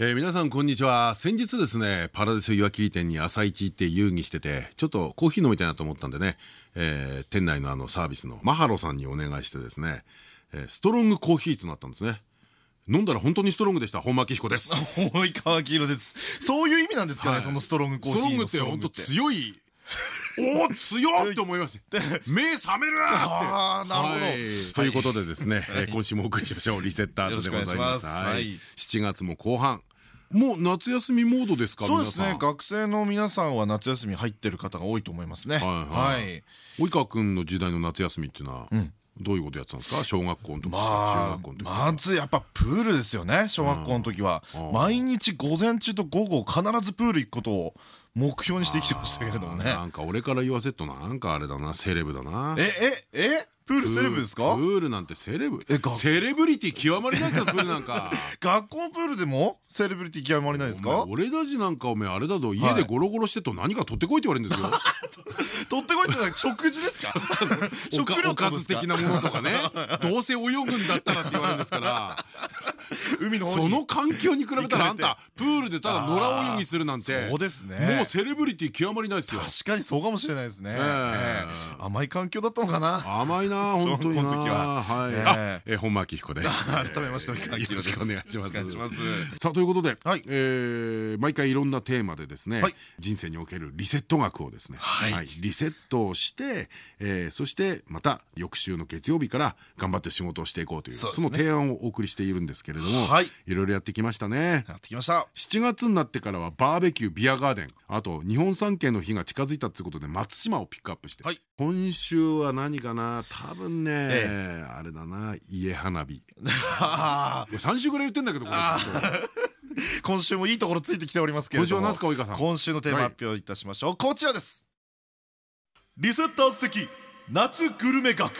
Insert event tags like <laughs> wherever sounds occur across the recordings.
えー、皆さんこんにちは。先日ですねパラデス岩切店に朝一行って遊戯しててちょっとコーヒー飲みたいなと思ったんでね、えー、店内のあのサービスのマハロさんにお願いしてですね、えー、ストロングコーヒーとなったんですね。飲んだら本当にストロングでした。本間明彦です。<laughs> 及川黄色です。そういう意味なんですかね、はい、そのストロングコーヒーストロングって。本当強い。<laughs> おお強って思いました <laughs> 目覚めるなって。なるほど。ということでですね今週もお送りしましょう。リセッターズでございます。7月も後半もう夏休みモードですかそうですね。学生の皆さんは夏休み入ってる方が多いと思いますね。はい及川君の時代の夏休みっていうのはどういうことやってたんですか？小学校の時中学校の時まずやっぱプールですよね小学校の時は。毎日午前中と午後必ずプール行くことを目標にして生きてましたけれどもね。なんか俺から言わせるとなんかあれだなセレブだな。えええ？プールセレブですか？プールなんてセレブ？セレブリティ極まりないですかプールなんか。<laughs> 学校プールでもセレブリティ極まりないですか？俺たちなんかおめあれだと家でゴロゴロしてと何か取ってこいって言われるんですよ。<laughs> 取ってこいって食事ですか？<laughs> 食料おかず的なものとかね。どうせ泳ぐんだったらって言われるんですから海のその環境に比べたらあんたプールでただ野良泳ぎするなんて。そうですね。もうセレブリティ極まりないですよ。確かにそうかもしれないですね。甘い環境だったのかな。甘いな <laughs> 本当にな。は。い。え本間明彦です。改めましてよろしくお願いします。さあということで毎回いろんなテーマでですね人生におけるリセット学をですねリセットをしてそしてまた翌週の月曜日から頑張って仕事をしていこうというその提案をお送りしているんですけれどもい。ろいろやってきましたね。やってきました。7月になってからはバーベキュービアガーデン。あと日本三景の日が近づいたってことで松島をピックアップして。今週は何かな？多分ねあれだな。家花火。<laughs> 3週ぐらい言ってんだけどこれ。<laughs> 今週もいいところついてきておりますけれども。今週今週のテーマ発表いたしましょう。こちらです。リセッターズ的夏グルメ学。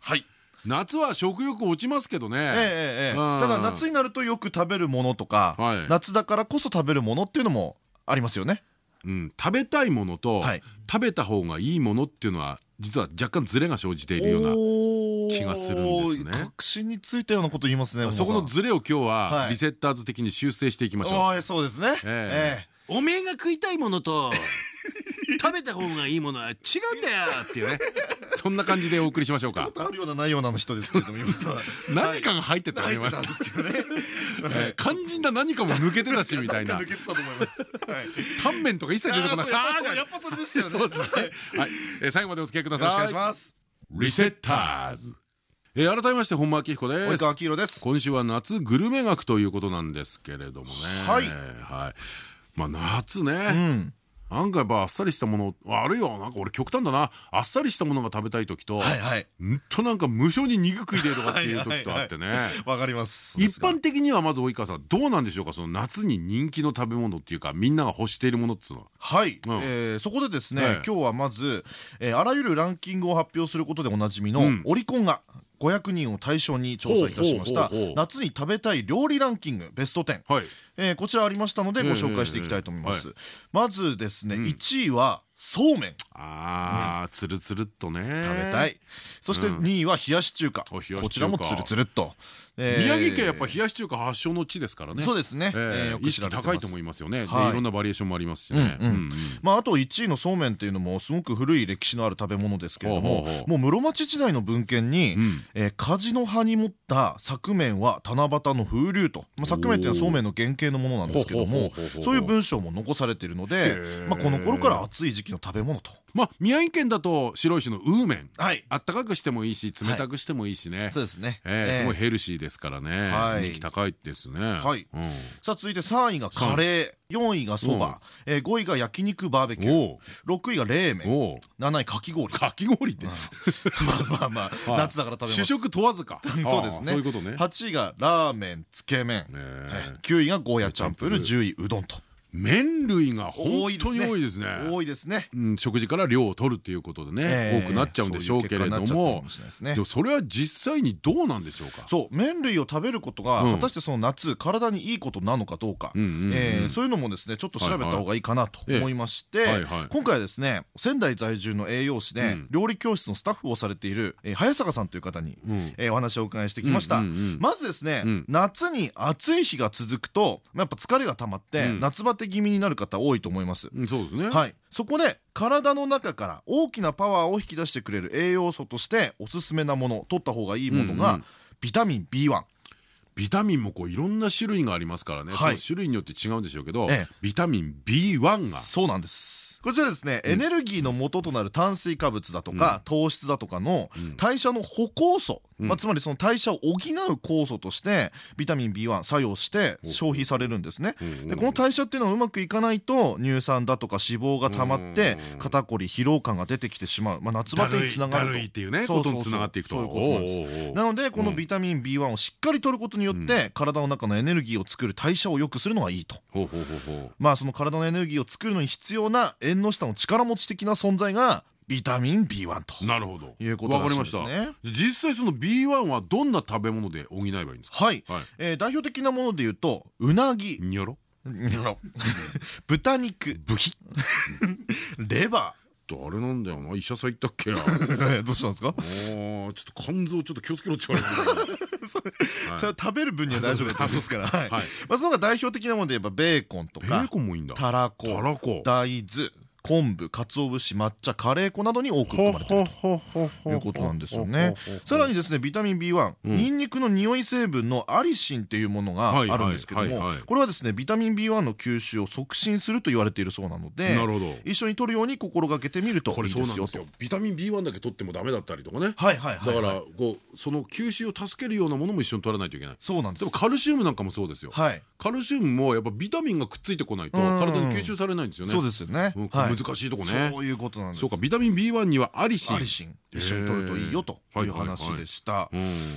はい夏は食欲落ちますけどね。ただ夏になるとよく食べるものとか夏だからこそ食べるものっていうのもありますよね。うん、食べたいものと、はい、食べた方がいいものっていうのは実は若干ズレが生じているような気がするんですね。確信についたようなこと言いますね。そこのズレを今日はリセッターズ的に修正していきましょう。はい、そうですね。ええ。ー、おめえが食いたいものと食べた方がいいものは違うんだよっていうね。<laughs> そんな感じでお送りしましょうか。あるようなないようなの人ですけど何かが入ってた入ってたんですけどね。肝心な何かも抜けてたしみたいな。抜けてたと思います。タンメンとか一切出てこないやっぱそれですよね。はい。最後までお付き合いください。よろしくお願いします。リセッターズ。えー、改めまして本間明彦です。及川明です。今週は夏グルメ学ということなんですけれどもね。はい、はい、まあ夏ね、うんなんかやっぱあっさりしたものあるいはなんか俺極端だな。あっさりしたものが食べたい時とうんとなんか無性に肉食いでとかっていう時とあってねわかります。一般的にはまず及川さんどうなんでしょうかその夏に人気の食べ物っていうかみんなが欲しているものっていうのは。はい。そこでですね今日はまずあらゆるランキングを発表することでおなじみのオリコンが500人を対象に調査いたしました。夏に食べたい料理ランキングベスト10、はい。えー、こちらありましたのでご紹介していきたいと思います、まずですね、うん、1位はそうめんああつるつるっとね。食べたい。そして2位は冷やし中華。こちらもつるつるっと。宮城県やっぱ冷やし中華発祥の地ですからね。そうですね。意識高いと思いますよね。い。ろんなバリエーションもありますしね。まああと1位のそうめんっていうのもすごく古い歴史のある食べ物ですけれどももう室町時代の文献に梶の葉に持った作麺は七夕の風流と。作麺っていうのはそうめんの原型のものなんですけどもそういう文章も残されているのでこの頃から暑い時期の食べ物とまあ宮城県だと白石のウーメン。あったかくしてもいいし冷たくしてもいいしね。そうですね。すごいヘルシーですからね。人気高いですね。はい。さあ続いて3位がカレー。4位がそば。5位が焼肉バーベキュー。6位が冷麺。7位かき氷。かき氷って。<laughs> まあまあまあ。<laughs> 夏だから食べます。主食問わずか。<laughs> そうですね。そういうことね。8位がラーメンつけ麺。9位がゴーヤチャンプル10位うどんと麺類が本当に多いですね。多いですね。食事から量を取るっていうことでね多くなっちゃうんでしょうけれども。でもそれは実際にどうなんでしょうか？そう麺類を食べることが果たしてその夏体にいいことなのかどうか。そういうのもですねちょっと調べた方がいいかなと思いまして今回はですね仙台在住の栄養士で料理教室のスタッフをされている早坂さんという方にお話をお伺いしてきました。まずですね夏に暑い日が続くとやっぱ疲れが溜まって夏バテ気味になる方多いと思います。そうですね。はい。そこで体の中から大きなパワーを引き出してくれる栄養素としておすすめなもの取った方がいいものがビタミン B1 ビタミンもこういろんな種類がありますからね、はい、種類によって違うんでしょうけど、ええ、ビタミン B1 が。そうなんですこちらですね、エネルギーの元となる炭水化物だとか、糖質だとかの代謝の歩行素、まあ、つまりその代謝を補う酵素としてビタミン B1 作用して消費されるんですね。でこの代謝っていうのはうまくいかないと乳酸だとか脂肪が溜まって肩こり疲労感が出てきてしまう、まあ、夏バテにつながると。っていうねことにつながっていくと。そういうことなんです。なのでこのビタミン B1 をしっかりとることによって体の中のエネルギーを作る代謝を良くするのがいいと。まあその体のエネルギーを作るのに必要な縁の下の力持ち的な存在がビタミン B1 と。なるほど。いうことらしいですね。実際その B1 はどんな食べ物で補えばいいんですか？はい、はい。えー、代表的なもので言うとうなぎ。にょろ豚肉。ブヒ？<laughs> レバー。あれなんだよな。医者さん行ったっけ <laughs> どうしたんですか？ちょっと肝臓ちょっと気をつけろって言われて食べる分には大丈夫です。か。らまあそのが代表的なもので言えばベーコンとかベーコンもいいんだ。たらこ。大豆昆布鰹節抹茶カレー粉などに多く含まれていると。いうことなんですよね。さらにですねビタミン B1 ニンニクの匂い成分のアリシンっていうものがあるんですけどもこれはですねビタミン B1 の吸収を促進すると言われているそうなので一緒に取るように心がけてみるといいですよと。ビタミン B1 だけ取ってもダメだったりとかね。だからこうその吸収を助けるようなものも一緒に取らないといけない。そうなんです。でもカルシウムなんかもそうですよ。カルシウムもやっぱビタミンがくっついてこないと体に吸収されないんですよね。そうですよね難しいとこね。そういうことなんです。そうかビタミン B1 にはアリシン。アリシン。一緒に取るといいよという話でした。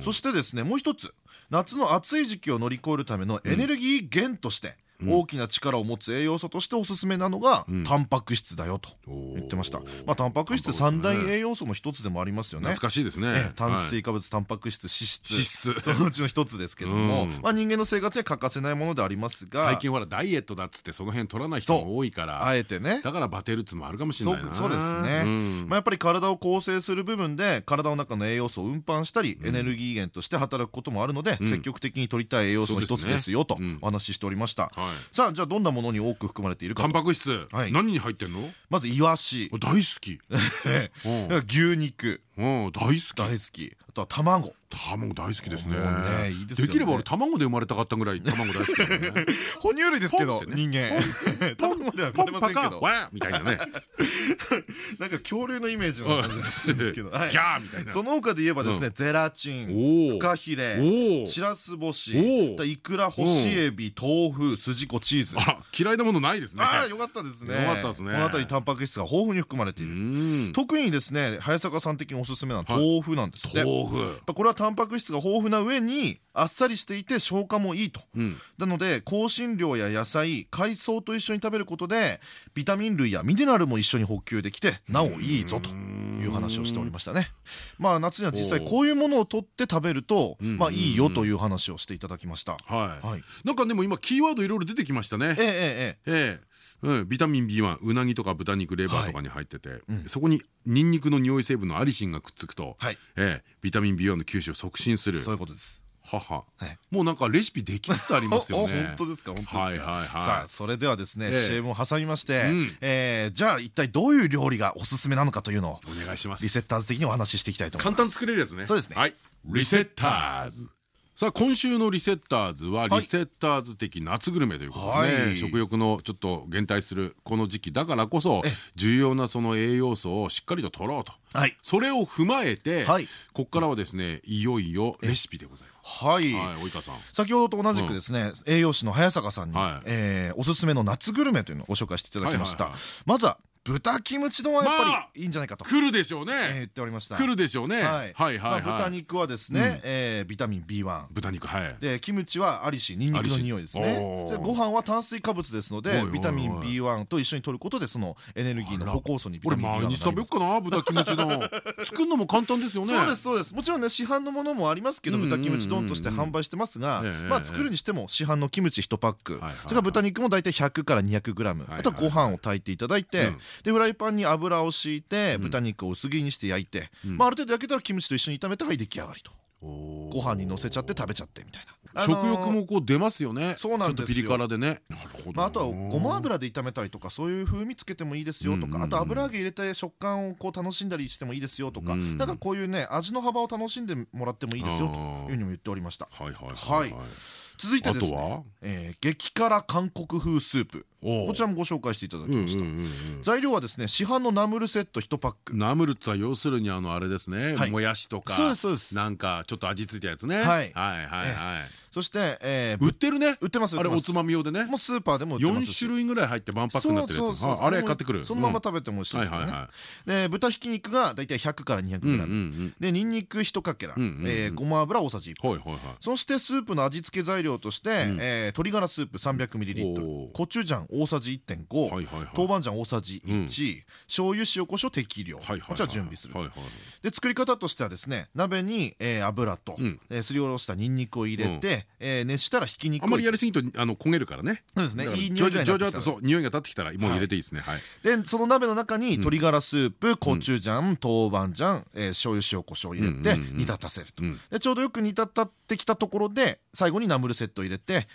そしてですねもう一つ。夏の暑い時期を乗り越えるためのエネルギー源として大きな力を持つ栄養素としておすすめなのがタンパク質だよと言ってました。まあタンパク質三大栄養素の一つでもありますよね。懐かしいですね。炭水化物タンパク質脂質。<laughs> そのうちの一つですけども。まあ人間の生活に欠かせないものでありますが。最近ほらダイエットだっつってその辺取らない人も多いから。あえてね。だからバテるっつうのもあるかもしれないな。そうですね。まあやっぱり体を構成する部分で体の中の栄養素を運搬したりエネルギー源として働くこともあるので積極的に取りたい栄養素の一つですよとお話ししておりましたさあじゃあどんなものに多く含まれているかタンパク質何に入ってんの？まずイワシ。大好き。<laughs> 牛肉。大好き。大好き。あとは卵卵大好きですね。できれば俺卵で生まれたかったぐらい卵大好き <laughs> 哺乳類ですけど人間。<laughs> 卵では生まれませんけど。みたいなね。<laughs> なんか恐竜のイメージの感じですけど。ギャーみたいな。その他で言えばですねゼラチンフカヒレしらす干しイクラ干しエビ豆腐すじこチーズ。嫌いなものないですね。ああよかったですね。よかったですね。この辺りタンパク質が豊富に含まれている。特にですね早坂さん的におすすめな豆腐なんですね豆腐。これはタンパク質が豊富な上にあっさりしていて消化もいいと、うん、なので香辛料や野菜海藻と一緒に食べることでビタミン類やミネラルも一緒に補給できてなおいいぞという話をしておりましたね。まあ夏には実際こういうものを取って食べるとまあいいよという話をしていただきました。はい、はい、なんかでも今キーワードいろいろ出てきましたね。ええええ。ええうん、ビタミン B1 うなぎとか豚肉レバーとかに入ってて、はいうん、そこにニンニクの匂い成分のアリシンがくっつくと、はい。ええ、ビタミン B1 の吸収を促進する。そういうことです。母、は。い、もうなんかレシピできつつありますよね。<laughs> 本当ですか本当ですか。はいはいはい。さあそれではですね CM を挟みましてえじゃあ一体どういう料理がおすすめなのかというのをお願いします。リセッターズ的にお話ししていきたいと思います。簡単作れるやつね。そうですね。はい。リセッターズさあ今週のリセッターズはリセッターズ的夏グルメということでね食欲のちょっと減退するこの時期だからこそ重要なその栄養素をしっかりと取ろうと。それを踏まえてここからはですねいよいよレシピでございます。はい。及川さん。先ほどと同じくですね栄養士の早坂さんにおすすめの夏グルメというのをご紹介していただきました。まずは豚キムチ丼はやっぱりいいんじゃないかと。来るでしょうね。言っておりました。来るでしょうね。はい。はいはい豚肉はですねビタミン B1 豚肉はい。でキムチはアリシニンニクの匂いですね。でご飯は炭水化物ですのでビタミン B1 と一緒に取ることでそのエネルギーの歩行素にビタミン B1 が毎日食べようかな？豚キムチ丼。<laughs> 作るのも簡単ですよね。そうですそうです。もちろんね市販のものもありますけど豚キムチ丼として販売してますがまあ作るにしても市販のキムチ1パック。それから豚肉も大体100から 200g あとはご飯を炊いていただいてでフライパンに油を敷いて豚肉を薄切りにして焼いてまあある程度焼けたらキムチと一緒に炒めてはい出来上がりと。ご飯にのせちゃって食べちゃってみたいな食欲もこう出ますよね。そうなんですピリ辛でね。あとはごま油で炒めたりとかそういう風味つけてもいいですよとかあと油揚げ入れて食感をこう楽しんだりしてもいいですよとかなんかこういうね味の幅を楽しんでもらってもいいですよというふうにも言っておりました。はいはい続いてですね。激辛韓国風スープこちらもご紹介していただきました。材料はですね市販のナムルセット1パック。ナムルっては要するにあのあれですね。もやしとかなんかちょっと味付いたやつね。はい。はいはいはい。そして売ってるね。売ってますあれおつまみ用でね。もうスーパーでも売ってます。4種類ぐらい入ってワンパックになってるやつあれ買ってくる。そのまま食べても美味しいですよね。で豚ひき肉が大体100から 200g でにんにく1かけら。ごま油大さじ1そしてスープの味付け材料として鶏ガラスープ 300ml コチュジャン大さじ1.5豆板醤大さじ1醤油塩コショウ適量。こちら準備する。で作り方としてはですね鍋に油とすりおろしたにんにくを入れて熱したらひき肉。あんまりやりすぎると焦げるからね。そうですね。いい匂いがそう匂いが立ってきたらもう入れていいですね。でその鍋の中に鶏ガラスープコチュジャン豆板醤醤油塩コショウ入れて煮立たせると。でちょうどよく煮立ってきたところで最後にナムルセット入れて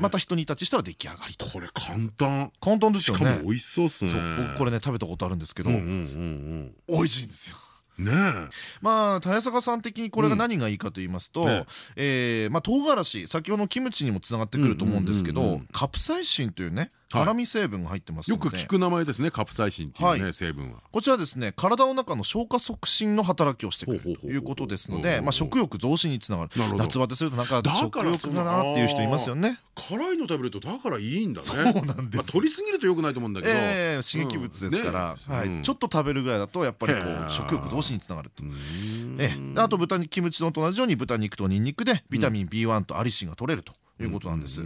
また一煮立ちしたら出来上がりと。これ簡単。簡単ですよね。しかも美味しそうっすね。僕これね食べたことあるんですけど美味しいんですよ。ねまあ早坂さん的にこれが何がいいかと言いますと、え。まあ唐辛子先ほどのキムチにもつながってくると思うんですけどカプサイシンというね辛味成分が入ってますよく聞く名前ですねカプサイシンっていうね成分は。こちらですね体の中の消化促進の働きをしてくれるということですのでまあ食欲増進につながる。夏バテするとなんか食欲だなっていう人いますよね。辛いの食べるとだからいいんだね。そうなんです。取りすぎると良くないと思うんだけど。刺激物ですから。ちょっと食べるぐらいだとやっぱりこう食欲増進につながると。あと豚肉キムチ丼と同じように豚肉とニンニクでビタミン B1 とアリシンが取れるということなんです。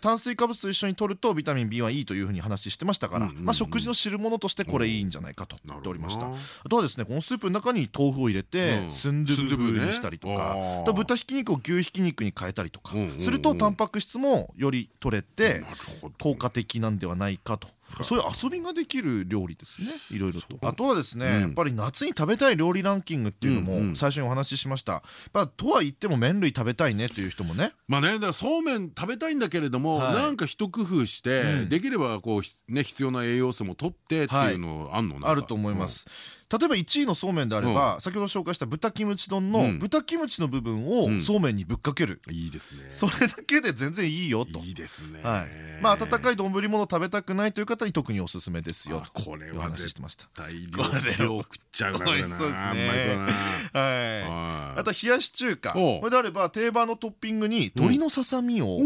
炭水化物と一緒に摂るとビタミン B はいいというふうに話してましたからまあ食事の汁物としてこれいいんじゃないかと言っておりました。あとはですねこのスープの中に豆腐を入れてスンドゥブ風にしたりとか豚ひき肉を牛ひき肉に変えたりとかするとタンパク質もより取れて効果的なんではないかとそういう遊びができる料理ですね。いろいろと。あとはですねやっぱり夏に食べたい料理ランキングっていうのも最初にお話ししました。とは言っても麺類食べたいねという人もね。まあねだからそうめん食べたいんだけれどもなんか一工夫してできればこうね必要な栄養素も取ってっていうのあんの？あると思います例えば1位のそうめんであれば先ほど紹介した豚キムチ丼の豚キムチの部分をそうめんにぶっかける。いいですね。それだけで全然いいよと。いいですね。まあ温かい丼物食べたくないという方に特におすすめですよ。これは話してました。大量食っちゃうな美味しそうですね。はい。あと冷やし中華。これであれば定番のトッピングに鶏のささみを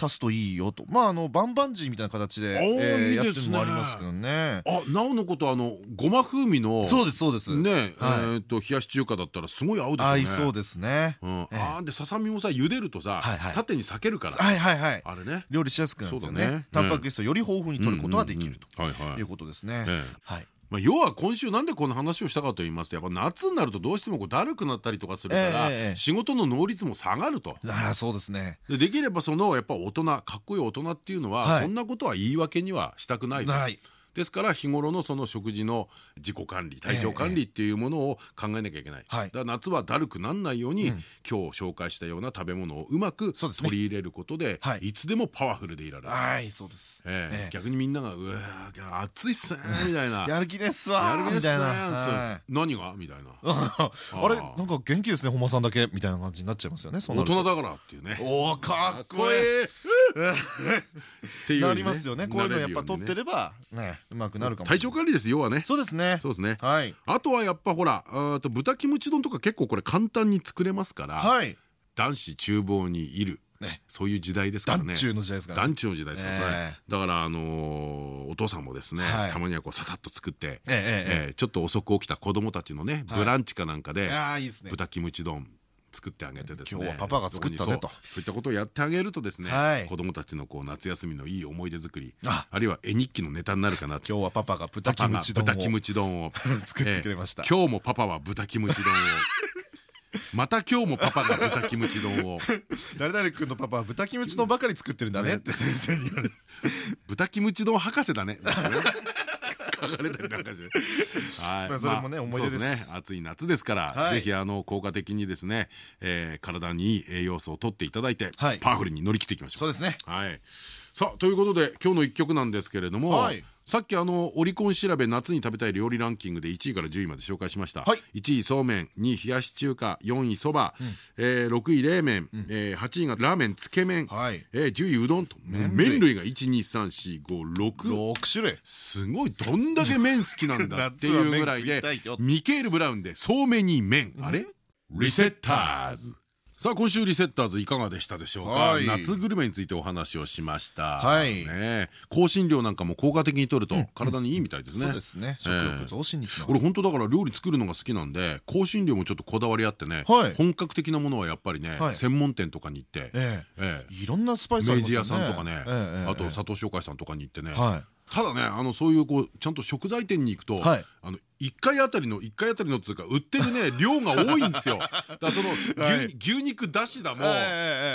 足すといいよと。まああのバンバンジーみたいな形でやってるのもありますけどね。あなおのことあのごま風味のそうですそうですねえっと冷やし中華だったらすごい合うですね。合いそうですね。あでささみもさ茹でるとさ縦に裂けるから。はいはいはい。あれね。料理しやすくなるんですよね。タンパク質をより豊富に取ることができるということですね。はい。まあ要は今週なんでこの話をしたかと言いますとやっぱ夏になるとどうしてもこうだるくなったりとかするから仕事の能率も下がると。ああそうですね。でできればそのやっぱ大人かっこいい大人っていうのはそんなことは言い訳にはしたくないと。ですから日頃のその食事の自己管理体調管理っていうものを考えなきゃいけない、だから夏はだるくなんないように、今日紹介したような食べ物をうまく取り入れることでい。つでもパワフルでいられる。はいそうです。逆にみんなが「うわ暑いっすね」みたいな「<laughs> やる気ですわ」やる気ですね何が？みたいな。<laughs> あれなんか元気ですね本間さんだけみたいな感じになっちゃいますよね大人だからっていうね。おおかっこいいってなりますよね。こういうのやっぱ取ってればねうまくなるかも体調管理です要はね。そうですね。そうですね。はい。あとはやっぱほらと豚キムチ丼とか結構これ簡単に作れますからはい。男子厨房にいる。そういう時代ですからね。団中の時代ですから。団中の時代ですから。だからあの大父さんもですねはい。たまにはこうささっと作ってええちょっと遅く起きた子供たちのねブランチかなんかでああいいですね。豚キムチ丼作ってあげてですね。今日はパパが作ったぜと。そう。いったことをやってあげるとですね、はい。子供たちのこう夏休みのいい思い出作りあ。あるいは絵日記のネタになるかなと。今日はパパが豚キムチ丼を豚キムチ丼を。<laughs> 作ってくれました。えー今日もパパは豚キムチ丼を。<laughs> また今日もパパが豚キムチ丼を。<laughs> 誰々君のパパは豚キムチ丼ばかり作ってるんだねって先生に言われて。豚キムチ丼博士だねなんかね書かれたりなんかして。はい。まあそれもねまあ思い出です。ね。暑い夏ですから、はい。ぜひあの効果的にですね、えー体にいい栄養素を取っていただいて、はい。パワフルに乗り切っていきましょう。そうですね。はい。さあということで今日の一曲なんですけれども、はいさっきあのオリコン調べ夏に食べたい料理ランキングで1位から10位まで紹介しました、はい。1位そうめん2位冷やし中華4位そば、えー6位冷麺、えー8位がラーメンつけ麺、はい。えー10位うどんと麺類。麺類が12345六。種類。すごいどんだけ麺好きなんだ <laughs> っていうぐらいでミケール・ブラウンでそうめんに麺。あれ？リセッターズさあ今週リセッターズいかがでしたでしょうか？はい。夏グルメについてお話をしました。はい。ね香辛料なんかも効果的に摂ると体にいいみたいですね。そうですね。食欲増進につながる。俺本当だから料理作るのが好きなんで香辛料もちょっとこだわりあってねはい。本格的なものはやっぱりねはい。専門店とかに行ってええ。えいろんなスパイスありますよね。屋さんとかねええあと佐藤商会さんとかに行ってね。はい。ただねあのそういうこうちゃんと食材店に行くと、はい。あの1回あたりの1回あたりのっていうか売ってるね <laughs> 量が多いんですよ。だからその牛,、肉だしだも、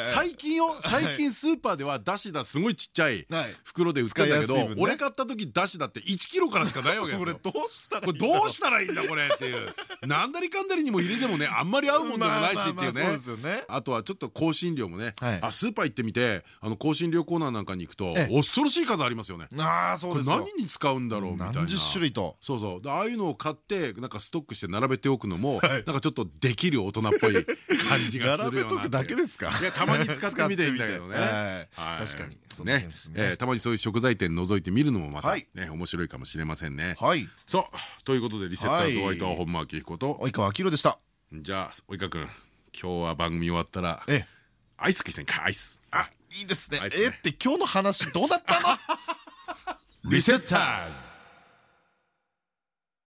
最近よ最近スーパーではだしだすごいちっちゃいはい。袋で売ってんだけど、俺買った時だしだって1キロからしかないわけですこれよ <laughs> どうしたらこれどうしたらいいんだこれっていう。なんだりかんだりにも入れてもねあんまり合うもんでもないしっていうね。まあとはちょっと香辛料もね、はい。あスーパー行ってみてあの香辛料コーナーなんかに行くとええ。恐ろしい数ありますよね。ああそうですよ。何に使うんだろうみたいな。何十種類と。そうそう。でああいうのを買ってなんかストックして並べておくのも、はい。なんかちょっとできる大人っぽい感じがするような <laughs> 並べとくだけですか？いやたまに使ってみてい <laughs> いんだけどね確かに。ね。ね。えーたまにそういう食材店覗いてみるのもまたはい。ね面白いかもしれませんね。はい。さあということでリセッターズお相手は本間明彦と。及川明でした。じゃあ及川君今日は番組終わったらええ。アイス食いせんか？アイス。あいいですね。えって今日の話どうなったの？<laughs> リセッターズ